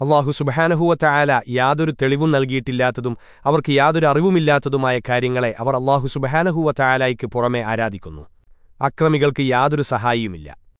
അള്ളാഹു സുബഹാനഹുവറ്റായാല യാതൊരു തെളിവും നൽകിയിട്ടില്ലാത്തതും അവർക്ക് യാതൊരു അറിവുമില്ലാത്തതുമായ കാര്യങ്ങളെ അവർ അള്ളാഹു സുബഹാനഹുവറ്റായാലയ്ക്ക് പുറമെ ആരാധിക്കുന്നു. അക്രമികൾക്ക് യാതൊരു സഹായിയുമില്ല.